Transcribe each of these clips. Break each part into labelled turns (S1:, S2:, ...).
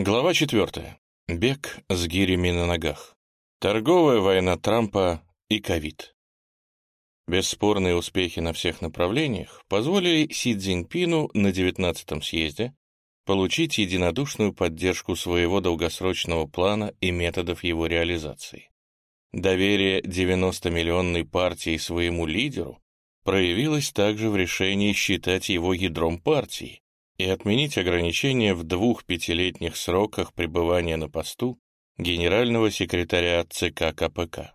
S1: Глава 4. Бег с гирями на ногах. Торговая война Трампа и ковид. Бесспорные успехи на всех направлениях позволили Си Цзиньпину на 19-м съезде получить единодушную поддержку своего долгосрочного плана и методов его реализации. Доверие 90-миллионной партии своему лидеру проявилось также в решении считать его ядром партии, и отменить ограничения в двух пятилетних сроках пребывания на посту генерального секретаря ЦК КПК.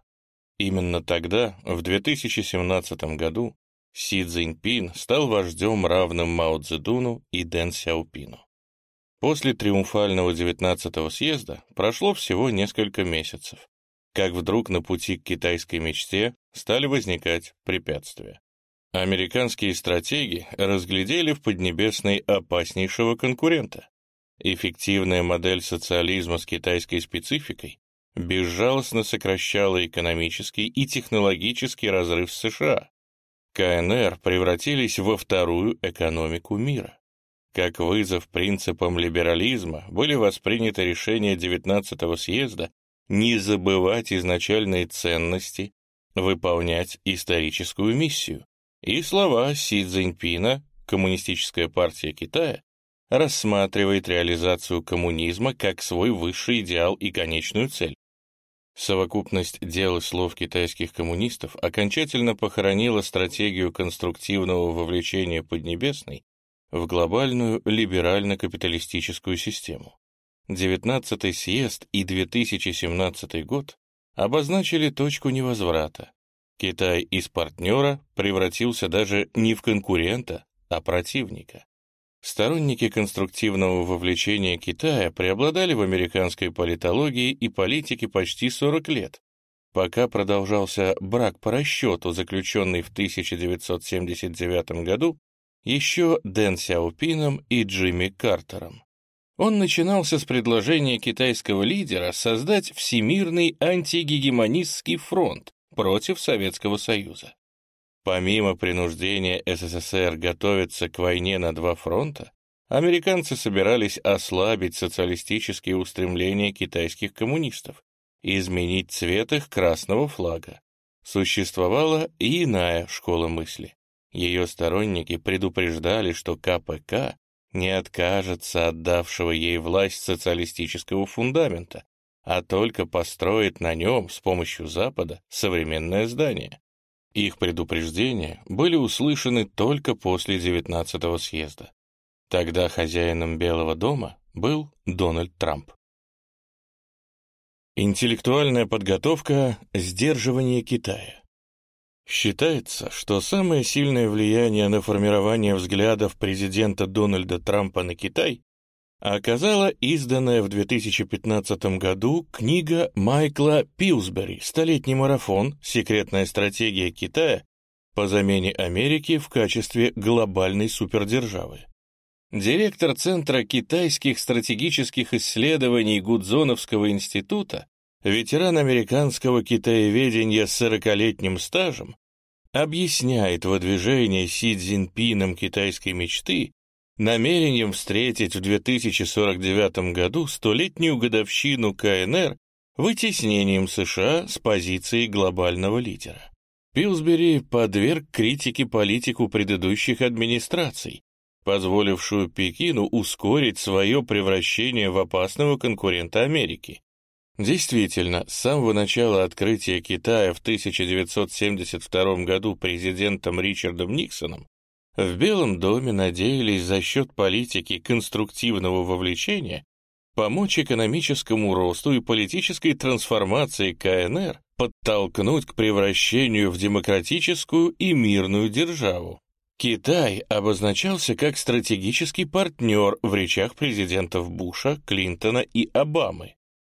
S1: Именно тогда, в 2017 году, Си Цзиньпин стал вождем, равным Мао Цзэдуну и Дэн Сяопину. После триумфального 19-го съезда прошло всего несколько месяцев, как вдруг на пути к китайской мечте стали возникать препятствия. Американские стратеги разглядели в Поднебесной опаснейшего конкурента. Эффективная модель социализма с китайской спецификой безжалостно сокращала экономический и технологический разрыв с США. КНР превратились во вторую экономику мира. Как вызов принципам либерализма были восприняты решения 19-го съезда не забывать изначальные ценности, выполнять историческую миссию. И слова Си Цзиньпина «Коммунистическая партия Китая» рассматривает реализацию коммунизма как свой высший идеал и конечную цель. Совокупность дел и слов китайских коммунистов окончательно похоронила стратегию конструктивного вовлечения Поднебесной в глобальную либерально-капиталистическую систему. 19-й съезд и 2017 год обозначили точку невозврата, Китай из партнера превратился даже не в конкурента, а противника. Сторонники конструктивного вовлечения Китая преобладали в американской политологии и политике почти 40 лет, пока продолжался брак по расчету, заключенный в 1979 году еще Дэн Сяопином и Джимми Картером. Он начинался с предложения китайского лидера создать Всемирный антигегемонистский фронт, против Советского Союза. Помимо принуждения СССР готовиться к войне на два фронта, американцы собирались ослабить социалистические устремления китайских коммунистов и изменить цвет их красного флага. Существовала и иная школа мысли. Ее сторонники предупреждали, что КПК не откажется отдавшего ей власть социалистического фундамента, а только построит на нем с помощью Запада современное здание. Их предупреждения были услышаны только после 19-го съезда. Тогда хозяином Белого дома был Дональд Трамп. Интеллектуальная подготовка сдерживания Китая. Считается, что самое сильное влияние на формирование взглядов президента Дональда Трампа на Китай оказала изданная в 2015 году книга Майкла Пилсбери «Столетний марафон. Секретная стратегия Китая по замене Америки в качестве глобальной супердержавы». Директор Центра китайских стратегических исследований Гудзоновского института, ветеран американского китаеведения с 40-летним стажем, объясняет выдвижение Си Цзиньпином китайской мечты намерением встретить в 2049 году столетнюю годовщину КНР вытеснением США с позиции глобального лидера. Пилсбери подверг критике политику предыдущих администраций, позволившую Пекину ускорить свое превращение в опасного конкурента Америки. Действительно, с самого начала открытия Китая в 1972 году президентом Ричардом Никсоном в Белом доме надеялись за счет политики конструктивного вовлечения помочь экономическому росту и политической трансформации КНР подтолкнуть к превращению в демократическую и мирную державу. Китай обозначался как стратегический партнер в речах президентов Буша, Клинтона и Обамы.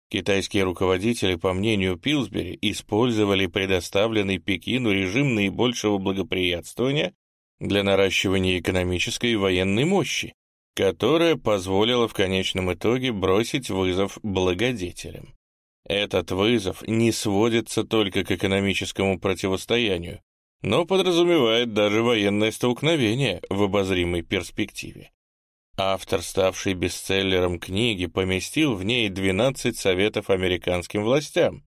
S1: Китайские руководители, по мнению Пилсбери, использовали предоставленный Пекину режим наибольшего благоприятствования для наращивания экономической и военной мощи, которая позволила в конечном итоге бросить вызов благодетелям. Этот вызов не сводится только к экономическому противостоянию, но подразумевает даже военное столкновение в обозримой перспективе. Автор, ставший бестселлером книги, поместил в ней 12 советов американским властям.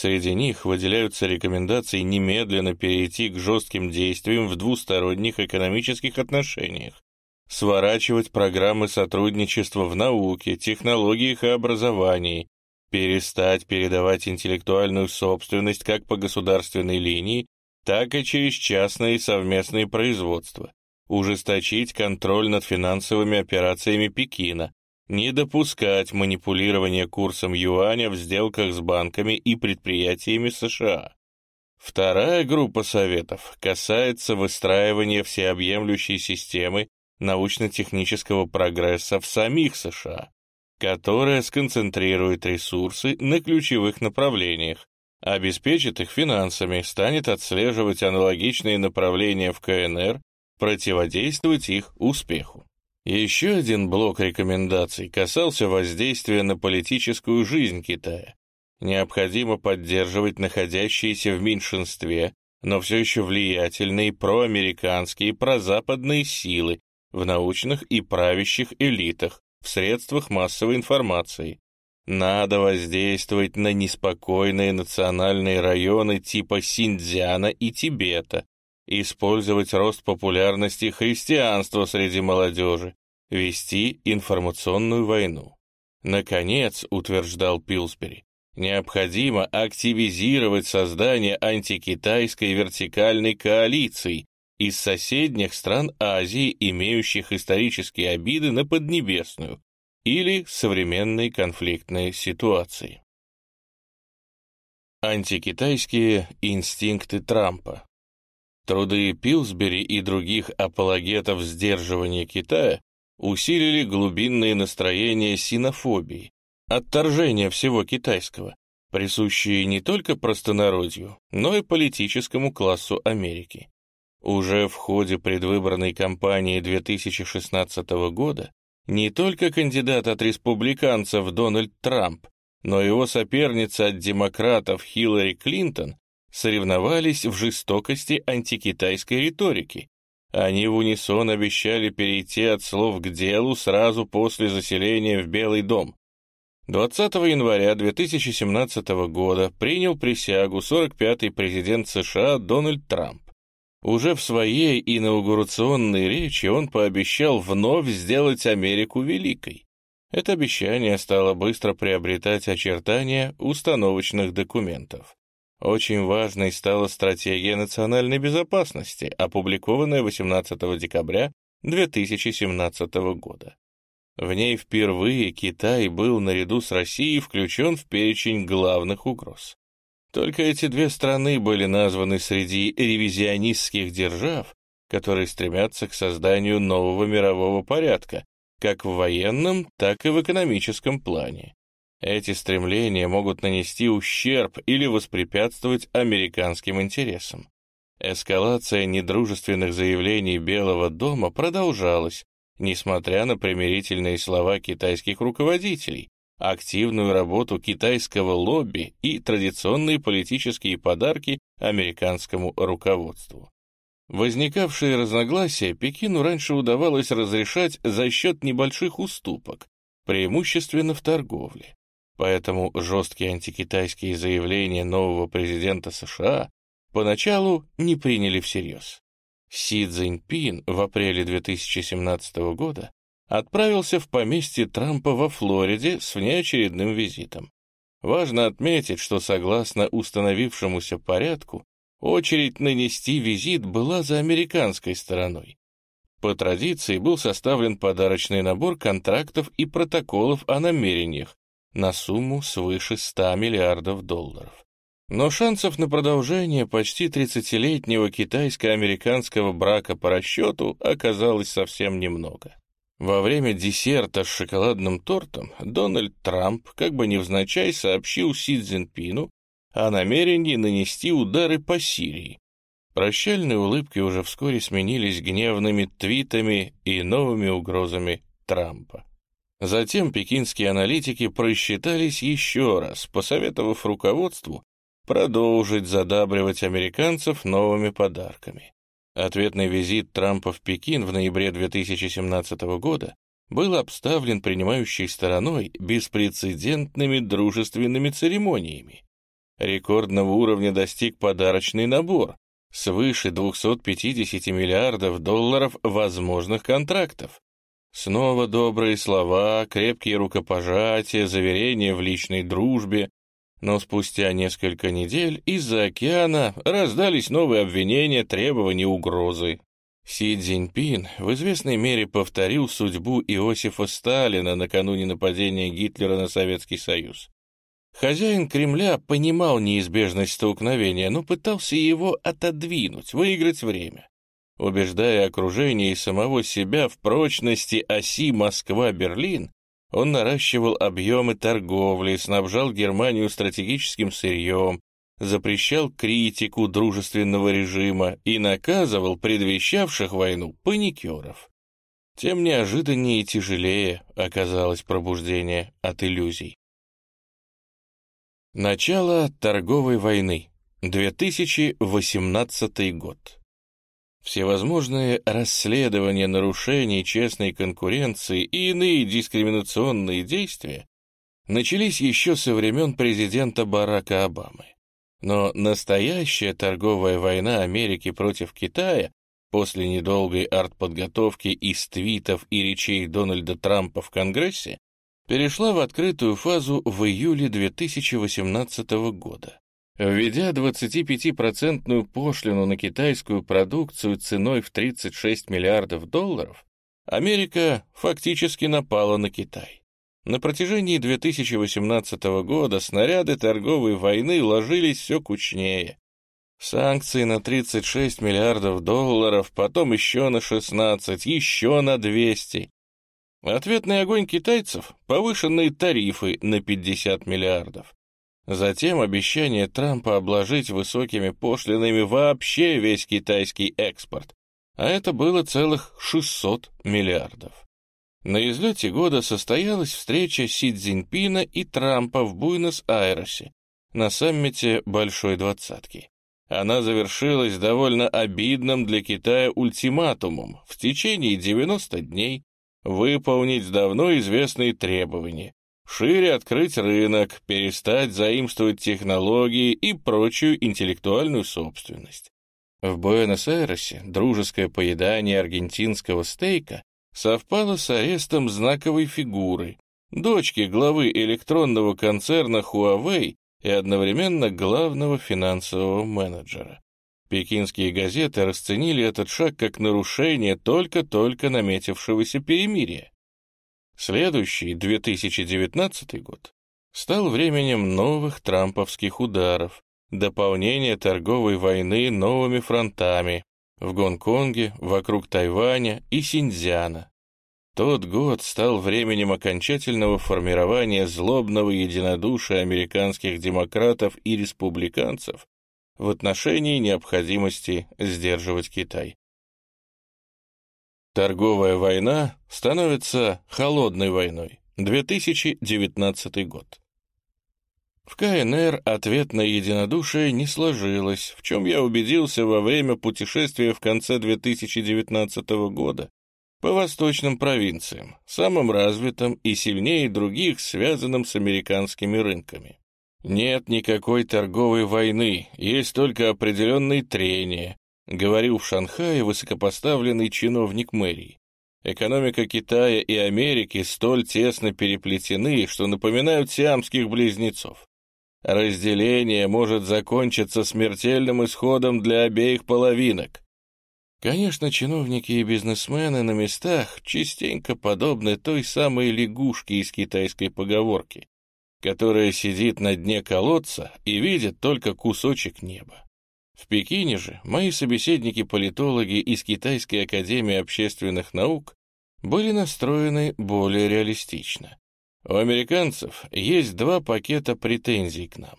S1: Среди них выделяются рекомендации немедленно перейти к жестким действиям в двусторонних экономических отношениях, сворачивать программы сотрудничества в науке, технологиях и образовании, перестать передавать интеллектуальную собственность как по государственной линии, так и через частные и совместные производства, ужесточить контроль над финансовыми операциями Пекина, не допускать манипулирования курсом юаня в сделках с банками и предприятиями США. Вторая группа советов касается выстраивания всеобъемлющей системы научно-технического прогресса в самих США, которая сконцентрирует ресурсы на ключевых направлениях, обеспечит их финансами, станет отслеживать аналогичные направления в КНР, противодействовать их успеху. Еще один блок рекомендаций касался воздействия на политическую жизнь Китая. Необходимо поддерживать находящиеся в меньшинстве, но все еще влиятельные проамериканские, прозападные силы в научных и правящих элитах, в средствах массовой информации. Надо воздействовать на неспокойные национальные районы типа Синьцзяна и Тибета, использовать рост популярности христианства среди молодежи, вести информационную войну. Наконец, утверждал Пилсбери, необходимо активизировать создание антикитайской вертикальной коалиции из соседних стран Азии, имеющих исторические обиды на Поднебесную или современные конфликтные ситуации. Антикитайские инстинкты Трампа Труды Пилсбери и других апологетов сдерживания Китая усилили глубинные настроения синофобии, отторжения всего китайского, присущие не только простонародью, но и политическому классу Америки. Уже в ходе предвыборной кампании 2016 года не только кандидат от республиканцев Дональд Трамп, но его соперница от демократов Хиллари Клинтон соревновались в жестокости антикитайской риторики. Они в унисон обещали перейти от слов к делу сразу после заселения в Белый дом. 20 января 2017 года принял присягу 45-й президент США Дональд Трамп. Уже в своей инаугурационной речи он пообещал вновь сделать Америку великой. Это обещание стало быстро приобретать очертания установочных документов. Очень важной стала стратегия национальной безопасности, опубликованная 18 декабря 2017 года. В ней впервые Китай был наряду с Россией включен в перечень главных угроз. Только эти две страны были названы среди ревизионистских держав, которые стремятся к созданию нового мирового порядка, как в военном, так и в экономическом плане. Эти стремления могут нанести ущерб или воспрепятствовать американским интересам. Эскалация недружественных заявлений Белого дома продолжалась, несмотря на примирительные слова китайских руководителей, активную работу китайского лобби и традиционные политические подарки американскому руководству. Возникавшие разногласия Пекину раньше удавалось разрешать за счет небольших уступок, преимущественно в торговле. Поэтому жесткие антикитайские заявления нового президента США поначалу не приняли всерьез. Си Цзиньпин в апреле 2017 года отправился в поместье Трампа во Флориде с внеочередным визитом. Важно отметить, что согласно установившемуся порядку, очередь нанести визит была за американской стороной. По традиции был составлен подарочный набор контрактов и протоколов о намерениях, на сумму свыше 100 миллиардов долларов. Но шансов на продолжение почти 30-летнего китайско-американского брака по расчету оказалось совсем немного. Во время десерта с шоколадным тортом Дональд Трамп как бы невзначай сообщил Си Цзиньпину о намерении нанести удары по Сирии. Прощальные улыбки уже вскоре сменились гневными твитами и новыми угрозами Трампа. Затем пекинские аналитики просчитались еще раз, посоветовав руководству продолжить задабривать американцев новыми подарками. Ответный визит Трампа в Пекин в ноябре 2017 года был обставлен принимающей стороной беспрецедентными дружественными церемониями. Рекордного уровня достиг подарочный набор, свыше 250 миллиардов долларов возможных контрактов. Снова добрые слова, крепкие рукопожатия, заверения в личной дружбе. Но спустя несколько недель из-за океана раздались новые обвинения, требования, угрозы. Си Цзиньпин в известной мере повторил судьбу Иосифа Сталина накануне нападения Гитлера на Советский Союз. Хозяин Кремля понимал неизбежность столкновения, но пытался его отодвинуть, выиграть время, убеждая окружение и самого себя в прочности оси Москва-Берлин, он наращивал объемы торговли, снабжал Германию стратегическим сырьем, запрещал критику дружественного режима и наказывал предвещавших войну паникеров. Тем неожиданнее и тяжелее оказалось пробуждение от иллюзий. Начало торговой войны. 2018 год. Всевозможные расследования нарушений честной конкуренции и иные дискриминационные действия начались еще со времен президента Барака Обамы. Но настоящая торговая война Америки против Китая после недолгой артподготовки из твитов и речей Дональда Трампа в Конгрессе перешла в открытую фазу в июле 2018 года. Введя 25-процентную пошлину на китайскую продукцию ценой в 36 миллиардов долларов, Америка фактически напала на Китай. На протяжении 2018 года снаряды торговой войны ложились все кучнее. Санкции на 36 миллиардов долларов, потом еще на 16, еще на 200. Ответный огонь китайцев — повышенные тарифы на 50 миллиардов. Затем обещание Трампа обложить высокими пошлинами вообще весь китайский экспорт, а это было целых 600 миллиардов. На излете года состоялась встреча Си Цзиньпина и Трампа в Буэнос-Айресе на саммите Большой Двадцатки. Она завершилась довольно обидным для Китая ультиматумом в течение 90 дней выполнить давно известные требования, шире открыть рынок, перестать заимствовать технологии и прочую интеллектуальную собственность. В Буэнос-Айресе дружеское поедание аргентинского стейка совпало с арестом знаковой фигуры, дочки главы электронного концерна Huawei и одновременно главного финансового менеджера. Пекинские газеты расценили этот шаг как нарушение только-только наметившегося перемирия. Следующий, 2019 год, стал временем новых трамповских ударов, дополнения торговой войны новыми фронтами в Гонконге, вокруг Тайваня и Синьцзяна. Тот год стал временем окончательного формирования злобного единодушия американских демократов и республиканцев в отношении необходимости сдерживать Китай. Торговая война становится холодной войной. 2019 год. В КНР ответ на единодушие не сложилось, в чем я убедился во время путешествия в конце 2019 года по восточным провинциям, самым развитым и сильнее других, связанным с американскими рынками. «Нет никакой торговой войны, есть только определенные трения», говорил в Шанхае высокопоставленный чиновник мэрии. Экономика Китая и Америки столь тесно переплетены, что напоминают сиамских близнецов. Разделение может закончиться смертельным исходом для обеих половинок. Конечно, чиновники и бизнесмены на местах частенько подобны той самой лягушке из китайской поговорки которая сидит на дне колодца и видит только кусочек неба. В Пекине же мои собеседники-политологи из Китайской академии общественных наук были настроены более реалистично. У американцев есть два пакета претензий к нам.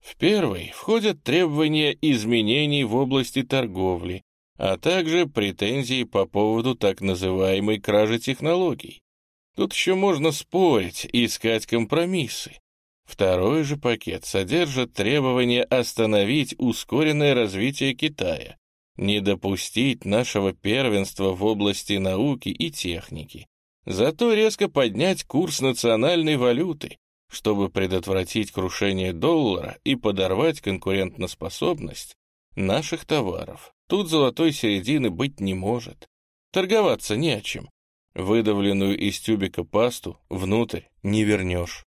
S1: В первый входят требования изменений в области торговли, а также претензии по поводу так называемой кражи технологий. Тут еще можно спорить искать компромиссы. Второй же пакет содержит требование остановить ускоренное развитие Китая, не допустить нашего первенства в области науки и техники, зато резко поднять курс национальной валюты, чтобы предотвратить крушение доллара и подорвать конкурентоспособность наших товаров. Тут золотой середины быть не может. Торговаться не о чем. Выдавленную из тюбика пасту внутрь не вернешь.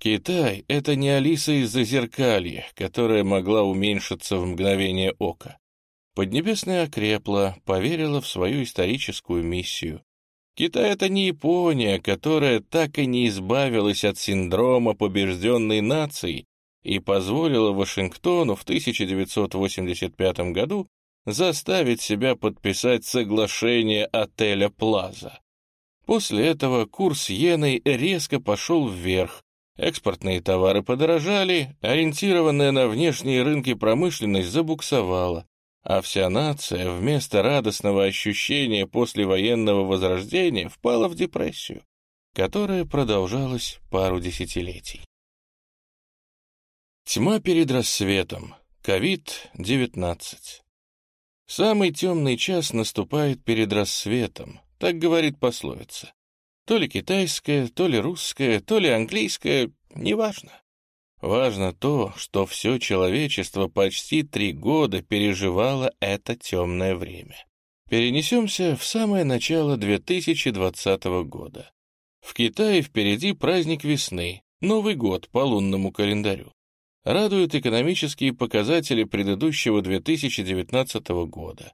S1: Китай — это не Алиса из Зазеркалья, которая могла уменьшиться в мгновение ока. Поднебесная окрепла, поверила в свою историческую миссию. Китай — это не Япония, которая так и не избавилась от синдрома побежденной нации и позволила Вашингтону в 1985 году заставить себя подписать соглашение отеля «Плаза». После этого курс иены резко пошел вверх, экспортные товары подорожали, ориентированная на внешние рынки промышленность забуксовала, а вся нация вместо радостного ощущения послевоенного возрождения впала в депрессию, которая продолжалась пару десятилетий. Тьма перед рассветом. Ковид-19. Самый темный час наступает перед рассветом, так говорит пословица. То ли китайская, то ли русская, то ли английская, неважно. Важно то, что все человечество почти три года переживало это темное время. Перенесемся в самое начало 2020 года. В Китае впереди праздник весны, Новый год по лунному календарю радуют экономические показатели предыдущего 2019 года.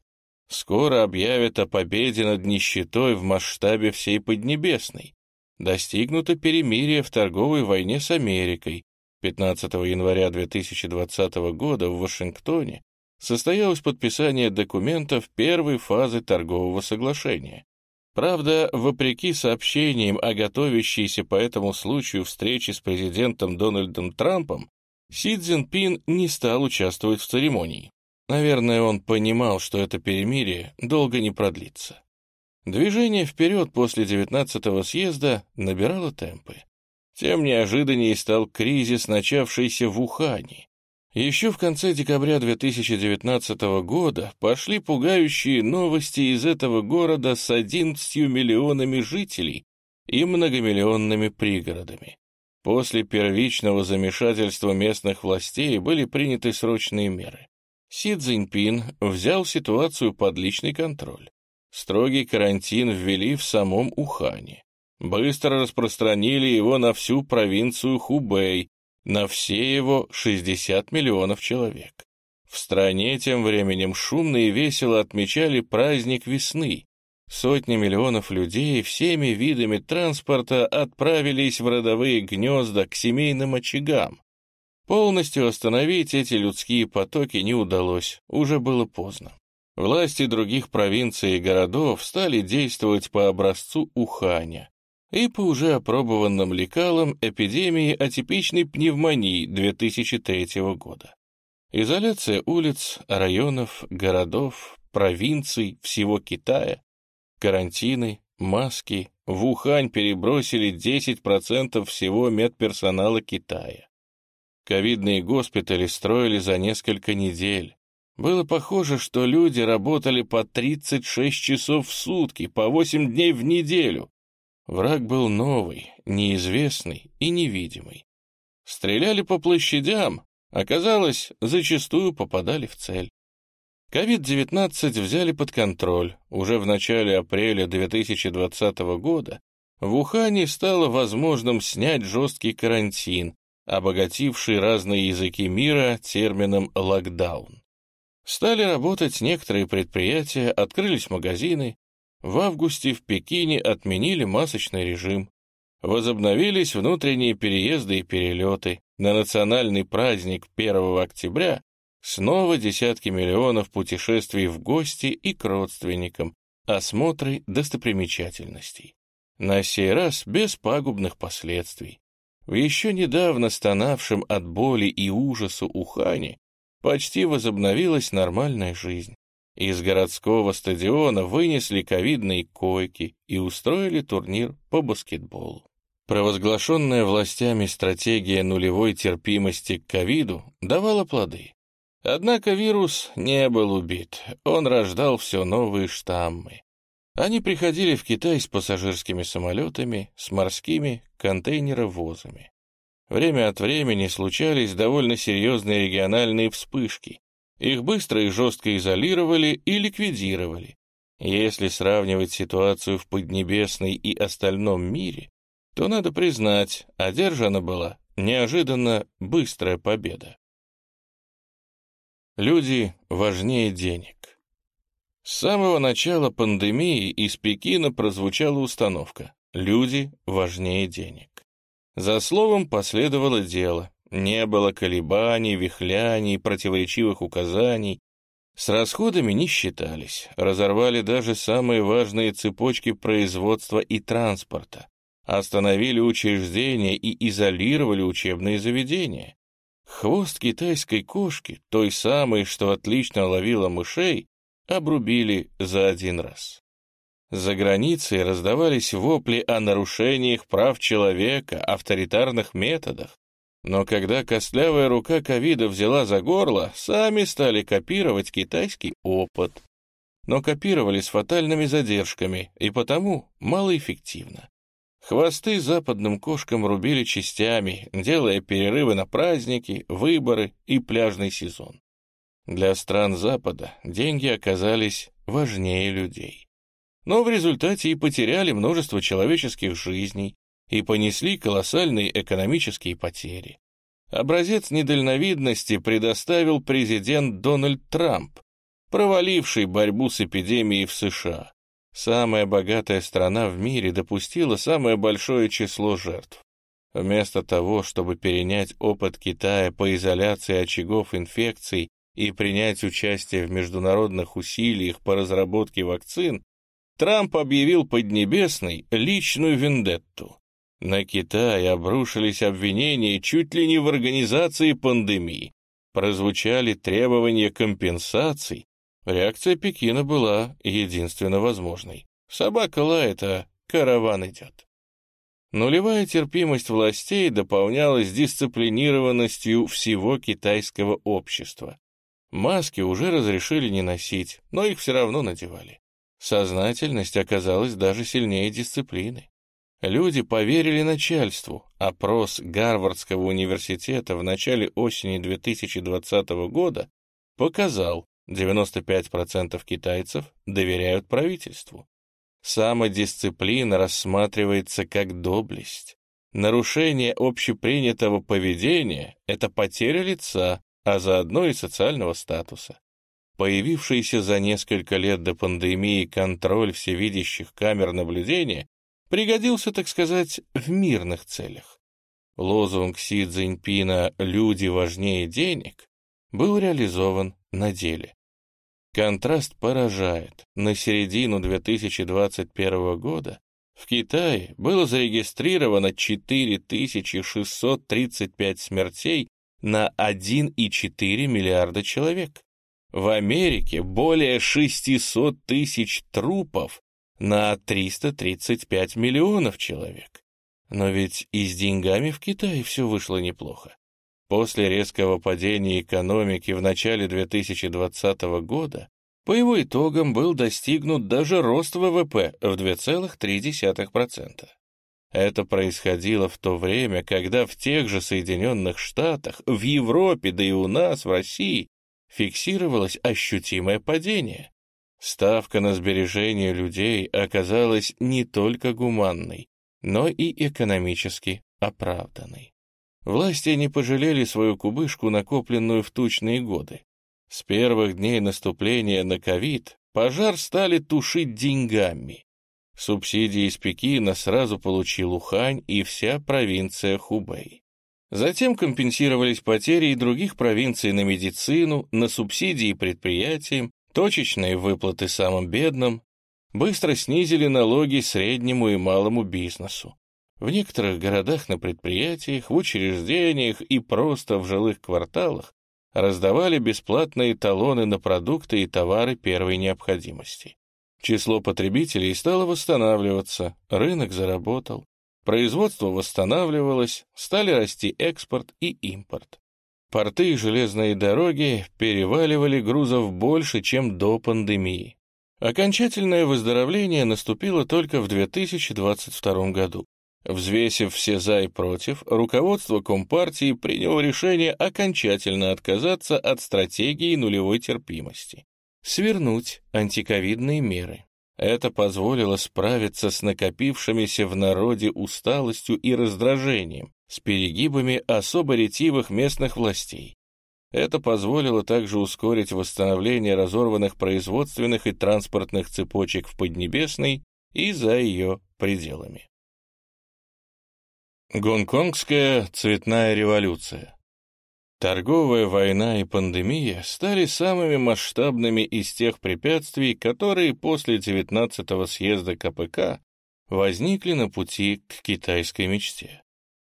S1: Скоро объявят о победе над нищетой в масштабе всей Поднебесной. Достигнуто перемирие в торговой войне с Америкой. 15 января 2020 года в Вашингтоне состоялось подписание документов первой фазы торгового соглашения. Правда, вопреки сообщениям о готовящейся по этому случаю встрече с президентом Дональдом Трампом, Си Цзиньпин не стал участвовать в церемонии. Наверное, он понимал, что это перемирие долго не продлится. Движение вперед после 19-го съезда набирало темпы. Тем неожиданнее стал кризис, начавшийся в Ухане. Еще в конце декабря 2019 года пошли пугающие новости из этого города с 11 миллионами жителей и многомиллионными пригородами. После первичного замешательства местных властей были приняты срочные меры. Си Цзиньпин взял ситуацию под личный контроль. Строгий карантин ввели в самом Ухане. Быстро распространили его на всю провинцию Хубэй, на все его 60 миллионов человек. В стране тем временем шумно и весело отмечали праздник весны, Сотни миллионов людей всеми видами транспорта отправились в родовые гнезда к семейным очагам. Полностью остановить эти людские потоки не удалось, уже было поздно. Власти других провинций и городов стали действовать по образцу Уханя и по уже опробованным лекалам эпидемии атипичной пневмонии 2003 года. Изоляция улиц, районов, городов, провинций, всего Китая карантины, маски. В Ухань перебросили 10% всего медперсонала Китая. Ковидные госпитали строили за несколько недель. Было похоже, что люди работали по 36 часов в сутки, по 8 дней в неделю. Враг был новый, неизвестный и невидимый. Стреляли по площадям, оказалось, зачастую попадали в цель. COVID-19 взяли под контроль. Уже в начале апреля 2020 года в Ухане стало возможным снять жесткий карантин, обогативший разные языки мира термином «локдаун». Стали работать некоторые предприятия, открылись магазины. В августе в Пекине отменили масочный режим. Возобновились внутренние переезды и перелеты. На национальный праздник 1 октября Снова десятки миллионов путешествий в гости и к родственникам, осмотры достопримечательностей. На сей раз без пагубных последствий. В еще недавно стонавшем от боли и ужаса Ухане почти возобновилась нормальная жизнь. Из городского стадиона вынесли ковидные койки и устроили турнир по баскетболу. Провозглашенная властями стратегия нулевой терпимости к ковиду давала плоды. Однако вирус не был убит, он рождал все новые штаммы. Они приходили в Китай с пассажирскими самолетами, с морскими контейнеровозами. Время от времени случались довольно серьезные региональные вспышки. Их быстро и жестко изолировали и ликвидировали. Если сравнивать ситуацию в Поднебесной и остальном мире, то, надо признать, одержана была неожиданно быстрая победа. Люди важнее денег. С самого начала пандемии из Пекина прозвучала установка «Люди важнее денег». За словом последовало дело. Не было колебаний, вихляний, противоречивых указаний. С расходами не считались, разорвали даже самые важные цепочки производства и транспорта, остановили учреждения и изолировали учебные заведения. Хвост китайской кошки, той самой, что отлично ловила мышей, обрубили за один раз. За границей раздавались вопли о нарушениях прав человека, авторитарных методах. Но когда костлявая рука ковида взяла за горло, сами стали копировать китайский опыт. Но копировали с фатальными задержками и потому малоэффективно. Хвосты западным кошкам рубили частями, делая перерывы на праздники, выборы и пляжный сезон. Для стран Запада деньги оказались важнее людей. Но в результате и потеряли множество человеческих жизней, и понесли колоссальные экономические потери. Образец недальновидности предоставил президент Дональд Трамп, проваливший борьбу с эпидемией в США. Самая богатая страна в мире допустила самое большое число жертв. Вместо того, чтобы перенять опыт Китая по изоляции очагов инфекций и принять участие в международных усилиях по разработке вакцин, Трамп объявил Поднебесной личную вендетту. На Китай обрушились обвинения чуть ли не в организации пандемии. Прозвучали требования компенсаций, Реакция Пекина была единственно возможной. Собака лает, а караван идет. Нулевая терпимость властей дополнялась дисциплинированностью всего китайского общества. Маски уже разрешили не носить, но их все равно надевали. Сознательность оказалась даже сильнее дисциплины. Люди поверили начальству. Опрос Гарвардского университета в начале осени 2020 года показал, 95% китайцев доверяют правительству. Самодисциплина рассматривается как доблесть. Нарушение общепринятого поведения — это потеря лица, а заодно и социального статуса. Появившийся за несколько лет до пандемии контроль всевидящих камер наблюдения пригодился, так сказать, в мирных целях. Лозунг Си Цзиньпина «Люди важнее денег» был реализован на деле. Контраст поражает. На середину 2021 года в Китае было зарегистрировано 4635 смертей на 1,4 миллиарда человек. В Америке более 600 тысяч трупов на 335 миллионов человек. Но ведь и с деньгами в Китае все вышло неплохо. После резкого падения экономики в начале 2020 года по его итогам был достигнут даже рост ВВП в 2,3%. Это происходило в то время, когда в тех же Соединенных Штатах, в Европе, да и у нас, в России, фиксировалось ощутимое падение. Ставка на сбережение людей оказалась не только гуманной, но и экономически оправданной. Власти не пожалели свою кубышку, накопленную в тучные годы. С первых дней наступления на ковид пожар стали тушить деньгами. Субсидии из Пекина сразу получил Ухань и вся провинция Хубэй. Затем компенсировались потери и других провинций на медицину, на субсидии предприятиям, точечные выплаты самым бедным, быстро снизили налоги среднему и малому бизнесу. В некоторых городах на предприятиях, в учреждениях и просто в жилых кварталах раздавали бесплатные талоны на продукты и товары первой необходимости. Число потребителей стало восстанавливаться, рынок заработал, производство восстанавливалось, стали расти экспорт и импорт. Порты и железные дороги переваливали грузов больше, чем до пандемии. Окончательное выздоровление наступило только в 2022 году. Взвесив все «за» и «против», руководство Компартии приняло решение окончательно отказаться от стратегии нулевой терпимости, свернуть антиковидные меры. Это позволило справиться с накопившимися в народе усталостью и раздражением, с перегибами особо ретивых местных властей. Это позволило также ускорить восстановление разорванных производственных и транспортных цепочек в Поднебесной и за ее пределами. Гонконгская цветная революция Торговая война и пандемия стали самыми масштабными из тех препятствий, которые после 19-го съезда КПК возникли на пути к китайской мечте.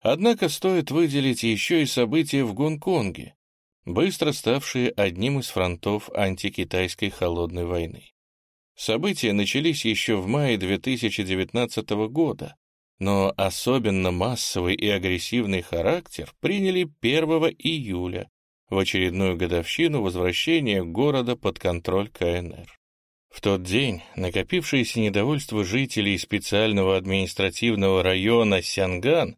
S1: Однако стоит выделить еще и события в Гонконге, быстро ставшие одним из фронтов антикитайской холодной войны. События начались еще в мае 2019 года, но особенно массовый и агрессивный характер приняли 1 июля, в очередную годовщину возвращения города под контроль КНР. В тот день накопившееся недовольство жителей специального административного района Сянган,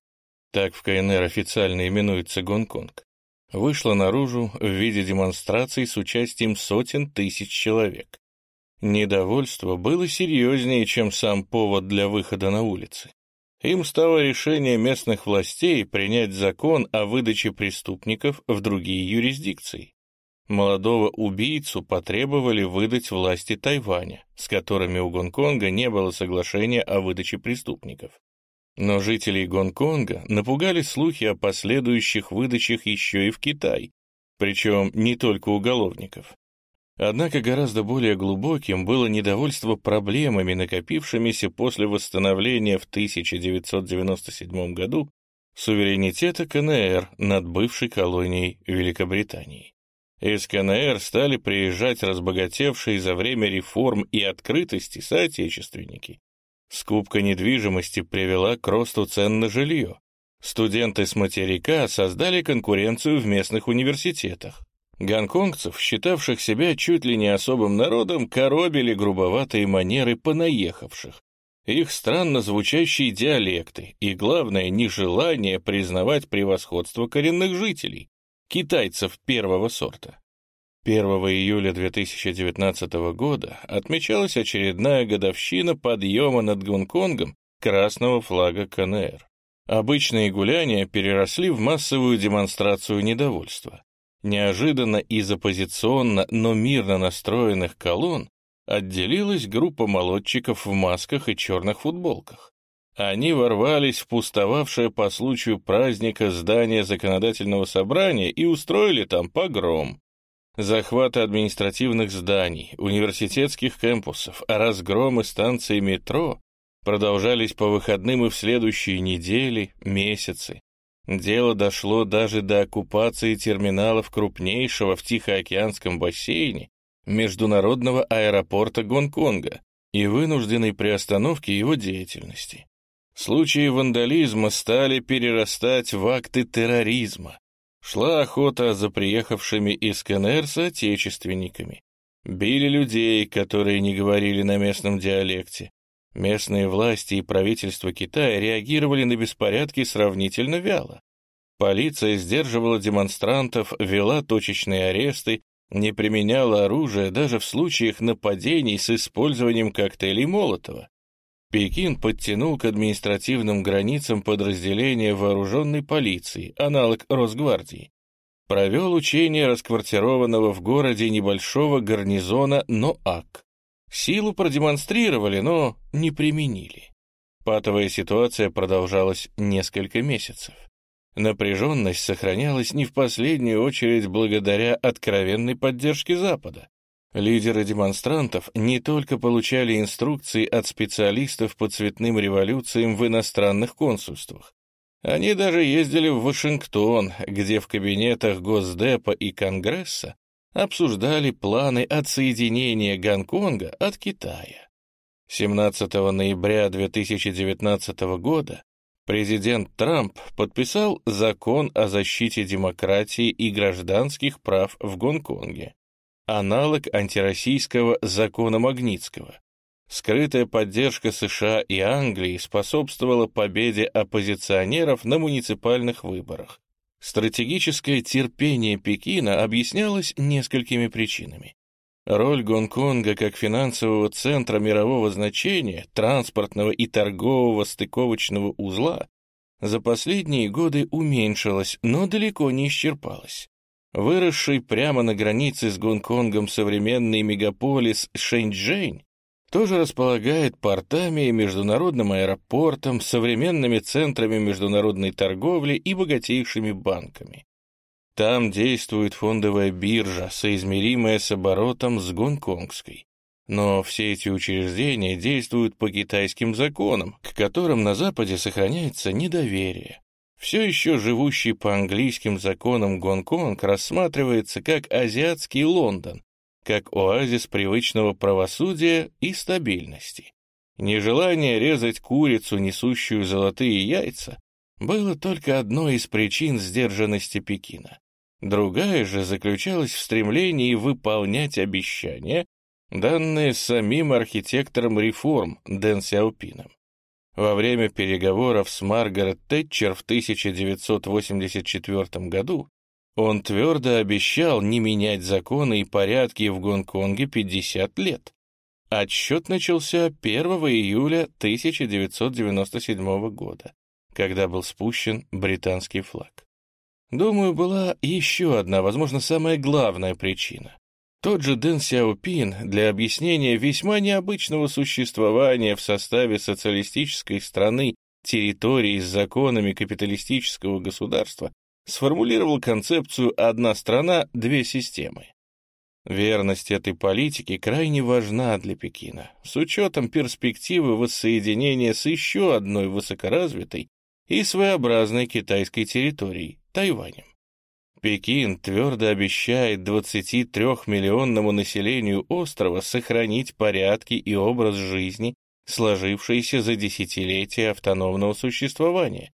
S1: так в КНР официально именуется Гонконг, вышло наружу в виде демонстраций с участием сотен тысяч человек. Недовольство было серьезнее, чем сам повод для выхода на улицы. Им стало решение местных властей принять закон о выдаче преступников в другие юрисдикции. Молодого убийцу потребовали выдать власти Тайваня, с которыми у Гонконга не было соглашения о выдаче преступников. Но жителей Гонконга напугали слухи о последующих выдачах еще и в Китай, причем не только уголовников. Однако гораздо более глубоким было недовольство проблемами, накопившимися после восстановления в 1997 году суверенитета КНР над бывшей колонией Великобритании. Из КНР стали приезжать разбогатевшие за время реформ и открытости соотечественники. Скупка недвижимости привела к росту цен на жилье. Студенты с материка создали конкуренцию в местных университетах. Гонконгцев, считавших себя чуть ли не особым народом, коробили грубоватые манеры понаехавших, их странно звучащие диалекты и, главное, нежелание признавать превосходство коренных жителей, китайцев первого сорта. 1 июля 2019 года отмечалась очередная годовщина подъема над Гонконгом красного флага КНР. Обычные гуляния переросли в массовую демонстрацию недовольства. Неожиданно из оппозиционно, но мирно настроенных колонн отделилась группа молодчиков в масках и черных футболках. Они ворвались в пустовавшее по случаю праздника здание законодательного собрания и устроили там погром. Захваты административных зданий, университетских кампусов, разгромы станций метро продолжались по выходным и в следующие недели, месяцы. Дело дошло даже до оккупации терминалов крупнейшего в Тихоокеанском бассейне международного аэропорта Гонконга и вынужденной приостановки его деятельности. Случаи вандализма стали перерастать в акты терроризма. Шла охота за приехавшими из КНР соотечественниками. Били людей, которые не говорили на местном диалекте. Местные власти и правительство Китая реагировали на беспорядки сравнительно вяло. Полиция сдерживала демонстрантов, вела точечные аресты, не применяла оружие даже в случаях нападений с использованием коктейлей Молотова. Пекин подтянул к административным границам подразделения вооруженной полиции, аналог Росгвардии. Провел учение расквартированного в городе небольшого гарнизона НОАК. Силу продемонстрировали, но не применили. Патовая ситуация продолжалась несколько месяцев. Напряженность сохранялась не в последнюю очередь благодаря откровенной поддержке Запада. Лидеры демонстрантов не только получали инструкции от специалистов по цветным революциям в иностранных консульствах. Они даже ездили в Вашингтон, где в кабинетах Госдепа и Конгресса обсуждали планы отсоединения Гонконга от Китая. 17 ноября 2019 года президент Трамп подписал закон о защите демократии и гражданских прав в Гонконге. аналог антироссийского закона Магнитского. Скрытая поддержка США и Англии способствовала победе оппозиционеров на муниципальных выборах. Стратегическое терпение Пекина объяснялось несколькими причинами. Роль Гонконга как финансового центра мирового значения, транспортного и торгового стыковочного узла за последние годы уменьшилась, но далеко не исчерпалась. Выросший прямо на границе с Гонконгом современный мегаполис Шэньчжэнь тоже располагает портами и международным аэропортом, современными центрами международной торговли и богатейшими банками. Там действует фондовая биржа, соизмеримая с оборотом с гонконгской. Но все эти учреждения действуют по китайским законам, к которым на Западе сохраняется недоверие. Все еще живущий по английским законам Гонконг рассматривается как азиатский Лондон, как оазис привычного правосудия и стабильности. Нежелание резать курицу, несущую золотые яйца, было только одной из причин сдержанности Пекина. Другая же заключалась в стремлении выполнять обещания, данные самим архитектором реформ Дэн Сяопином. Во время переговоров с Маргарет Тэтчер в 1984 году он твердо обещал не менять законы и порядки в Гонконге 50 лет. Отсчет начался 1 июля 1997 года, когда был спущен британский флаг. Думаю, была еще одна, возможно, самая главная причина. Тот же Дэн Сяопин для объяснения весьма необычного существования в составе социалистической страны территории с законами капиталистического государства сформулировал концепцию «одна страна, две системы». Верность этой политики крайне важна для Пекина, с учетом перспективы воссоединения с еще одной высокоразвитой и своеобразной китайской территорией – Тайванем. Пекин твердо обещает 23-миллионному населению острова сохранить порядки и образ жизни, сложившиеся за десятилетия автономного существования,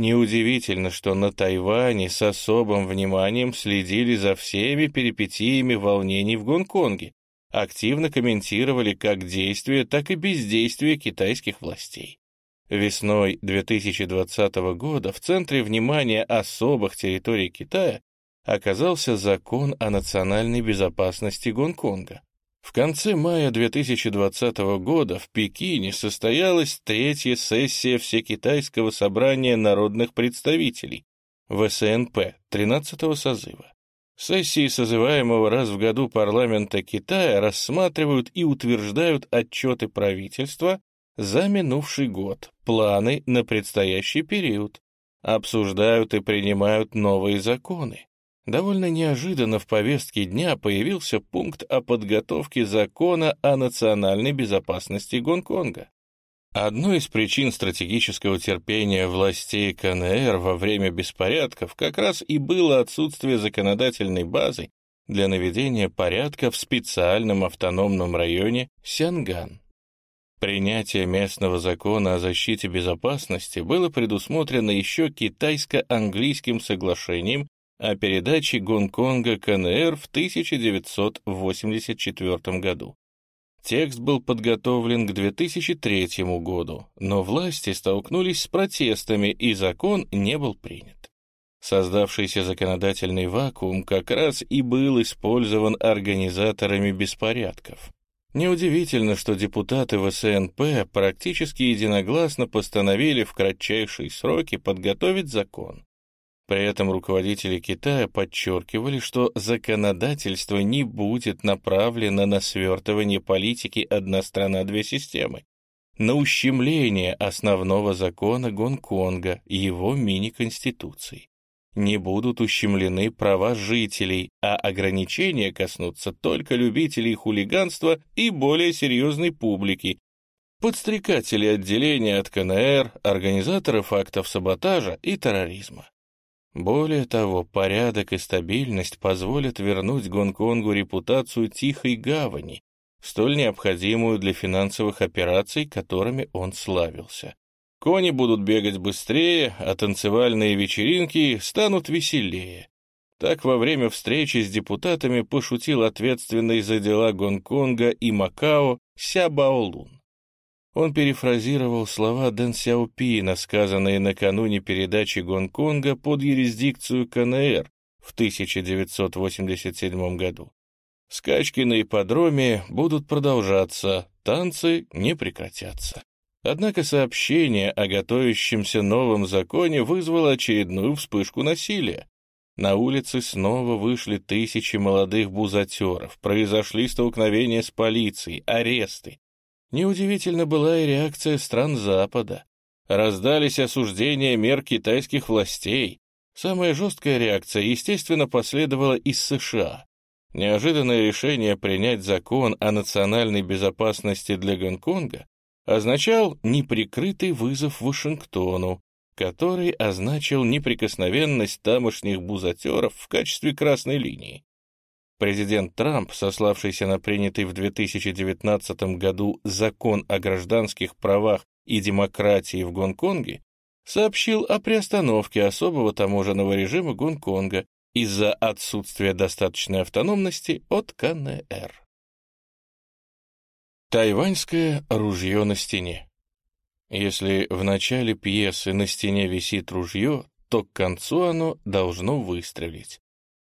S1: Неудивительно, что на Тайване с особым вниманием следили за всеми перипетиями волнений в Гонконге, активно комментировали как действия, так и бездействие китайских властей. Весной 2020 года в центре внимания особых территорий Китая оказался закон о национальной безопасности Гонконга. В конце мая 2020 года в Пекине состоялась третья сессия Всекитайского собрания народных представителей, ВСНП, 13-го созыва. Сессии созываемого раз в году парламента Китая рассматривают и утверждают отчеты правительства за минувший год, планы на предстоящий период, обсуждают и принимают новые законы, Довольно неожиданно в повестке дня появился пункт о подготовке закона о национальной безопасности Гонконга. Одной из причин стратегического терпения властей КНР во время беспорядков как раз и было отсутствие законодательной базы для наведения порядка в специальном автономном районе Сянган. Принятие местного закона о защите безопасности было предусмотрено еще китайско-английским соглашением о передаче Гонконга КНР в 1984 году. Текст был подготовлен к 2003 году, но власти столкнулись с протестами, и закон не был принят. Создавшийся законодательный вакуум как раз и был использован организаторами беспорядков. Неудивительно, что депутаты ВСНП практически единогласно постановили в кратчайшие сроки подготовить закон. При этом руководители Китая подчеркивали, что законодательство не будет направлено на свертывание политики «одна страна, две системы», на ущемление основного закона Гонконга и его мини-конституции. Не будут ущемлены права жителей, а ограничения коснутся только любителей хулиганства и более серьезной публики, подстрекателей отделения от КНР, организаторов актов саботажа и терроризма. Более того, порядок и стабильность позволят вернуть Гонконгу репутацию тихой гавани, столь необходимую для финансовых операций, которыми он славился. Кони будут бегать быстрее, а танцевальные вечеринки станут веселее. Так во время встречи с депутатами пошутил ответственный за дела Гонконга и Макао Ся Баолун. Он перефразировал слова Дэн Сяопина, сказанные накануне передачи Гонконга под юрисдикцию КНР в 1987 году. Скачки на ипподроме будут продолжаться, танцы не прекратятся. Однако сообщение о готовящемся новом законе вызвало очередную вспышку насилия. На улицы снова вышли тысячи молодых бузатеров, произошли столкновения с полицией, аресты. Неудивительно была и реакция стран Запада. Раздались осуждения мер китайских властей. Самая жесткая реакция, естественно, последовала из США. Неожиданное решение принять закон о национальной безопасности для Гонконга означал неприкрытый вызов Вашингтону, который означил неприкосновенность тамошних бузатеров в качестве красной линии. Президент Трамп, сославшийся на принятый в 2019 году закон о гражданских правах и демократии в Гонконге, сообщил о приостановке особого таможенного режима Гонконга из-за отсутствия достаточной автономности от КНР. Тайваньское ружье на стене. Если в начале пьесы на стене висит ружье, то к концу оно должно выстрелить,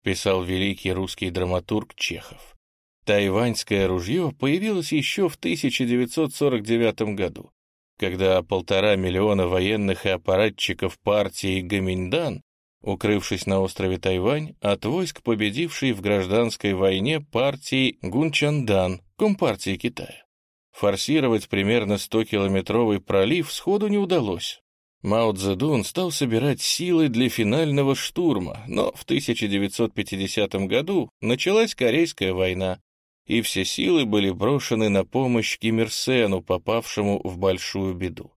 S1: писал великий русский драматург Чехов. Тайваньское ружье появилось еще в 1949 году, когда полтора миллиона военных и аппаратчиков партии Гаминьдан, укрывшись на острове Тайвань, от войск, победившей в гражданской войне партии Гунчандан, Компартии Китая. Форсировать примерно 100-километровый пролив сходу не удалось. Мао Цзэдун стал собирать силы для финального штурма, но в 1950 году началась Корейская война, и все силы были брошены на помощь Ким Ир Сену, попавшему в большую беду.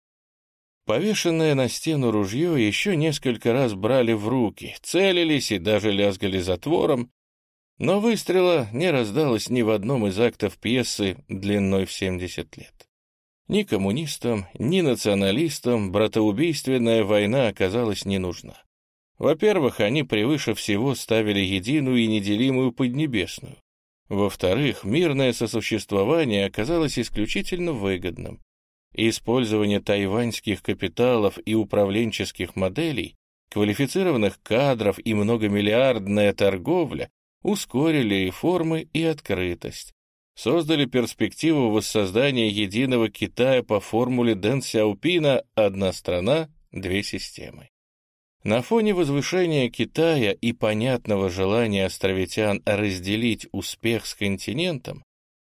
S1: Повешенное на стену ружье еще несколько раз брали в руки, целились и даже лязгали затвором, но выстрела не раздалось ни в одном из актов пьесы длиной в 70 лет. Ни коммунистам, ни националистам братоубийственная война оказалась не нужна. Во-первых, они превыше всего ставили единую и неделимую Поднебесную. Во-вторых, мирное сосуществование оказалось исключительно выгодным. Использование тайваньских капиталов и управленческих моделей, квалифицированных кадров и многомиллиардная торговля ускорили реформы и открытость, создали перспективу воссоздания единого Китая по формуле Дэн Сяопина «одна страна, две системы». На фоне возвышения Китая и понятного желания островитян разделить успех с континентом,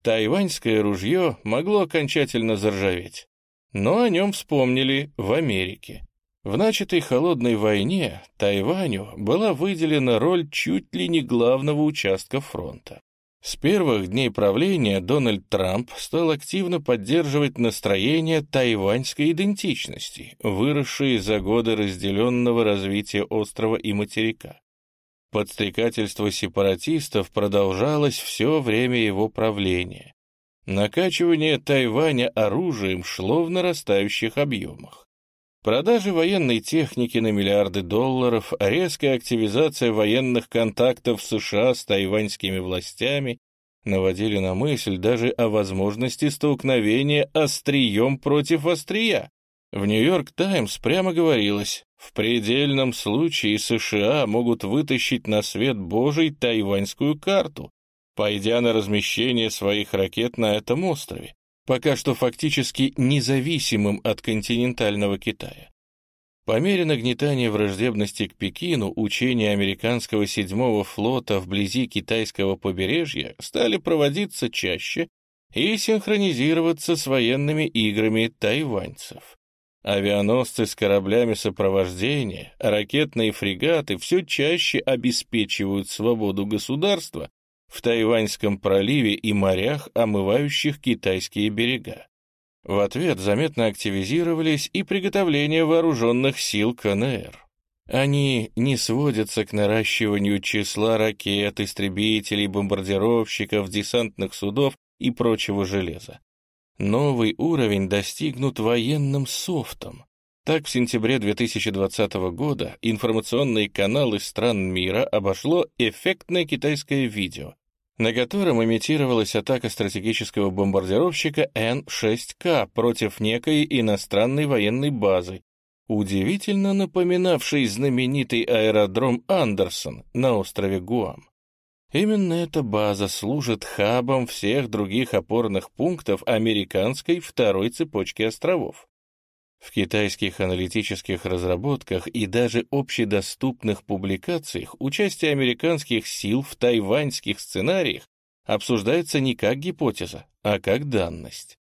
S1: тайваньское ружье могло окончательно заржаветь. Но о нем вспомнили в Америке. В начатой холодной войне Тайваню была выделена роль чуть ли не главного участка фронта. С первых дней правления Дональд Трамп стал активно поддерживать настроение тайваньской идентичности, выросшие за годы разделенного развития острова и материка. Подстрекательство сепаратистов продолжалось все время его правления. Накачивание Тайваня оружием шло в нарастающих объемах. Продажи военной техники на миллиарды долларов, резкая активизация военных контактов США с тайваньскими властями наводили на мысль даже о возможности столкновения острием против острия. В «Нью-Йорк Таймс» прямо говорилось, в предельном случае США могут вытащить на свет Божий тайваньскую карту, пойдя на размещение своих ракет на этом острове пока что фактически независимым от континентального Китая. По мере нагнетания враждебности к Пекину учения американского седьмого флота вблизи китайского побережья стали проводиться чаще и синхронизироваться с военными играми тайваньцев. Авианосцы с кораблями сопровождения, ракетные фрегаты все чаще обеспечивают свободу государства в Тайваньском проливе и морях, омывающих китайские берега. В ответ заметно активизировались и приготовления вооруженных сил КНР. Они не сводятся к наращиванию числа ракет, истребителей, бомбардировщиков, десантных судов и прочего железа. Новый уровень достигнут военным софтом. Так, в сентябре 2020 года информационные каналы стран мира обошло эффектное китайское видео, на котором имитировалась атака стратегического бомбардировщика Н-6К против некой иностранной военной базы, удивительно напоминавшей знаменитый аэродром Андерсон на острове Гуам. Именно эта база служит хабом всех других опорных пунктов американской второй цепочки островов. В китайских аналитических разработках и даже общедоступных публикациях участие американских сил в тайваньских сценариях обсуждается не как гипотеза, а как данность.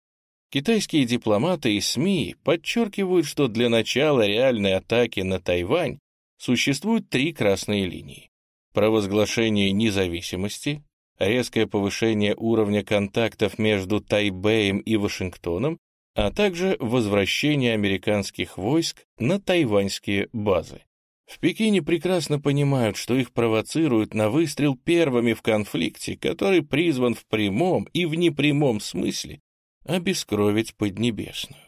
S1: Китайские дипломаты и СМИ подчеркивают, что для начала реальной атаки на Тайвань существуют три красные линии. Провозглашение независимости, резкое повышение уровня контактов между Тайбэем и Вашингтоном а также возвращение американских войск на тайваньские базы. В Пекине прекрасно понимают, что их провоцируют на выстрел первыми в конфликте, который призван в прямом и в непрямом смысле обескровить Поднебесную.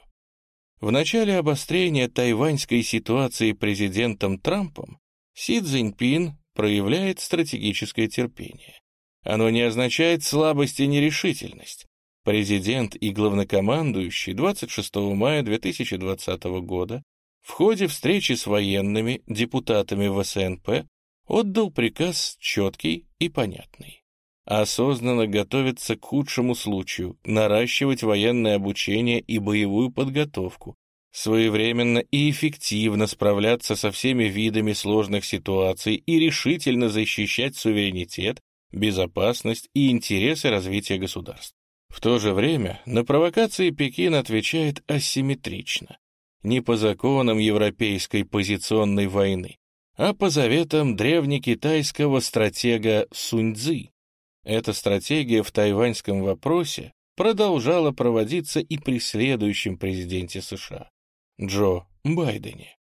S1: В начале обострения тайваньской ситуации президентом Трампом Си Цзиньпин проявляет стратегическое терпение. Оно не означает слабость и нерешительность. Президент и главнокомандующий 26 мая 2020 года в ходе встречи с военными депутатами ВСНП отдал приказ четкий и понятный. Осознанно готовиться к худшему случаю, наращивать военное обучение и боевую подготовку, своевременно и эффективно справляться со всеми видами сложных ситуаций и решительно защищать суверенитет, безопасность и интересы развития государств. В то же время на провокации Пекин отвечает асимметрично, не по законам европейской позиционной войны, а по заветам древнекитайского стратега Суньцзы. Эта стратегия в тайваньском вопросе продолжала проводиться и при следующем президенте США, Джо Байдене.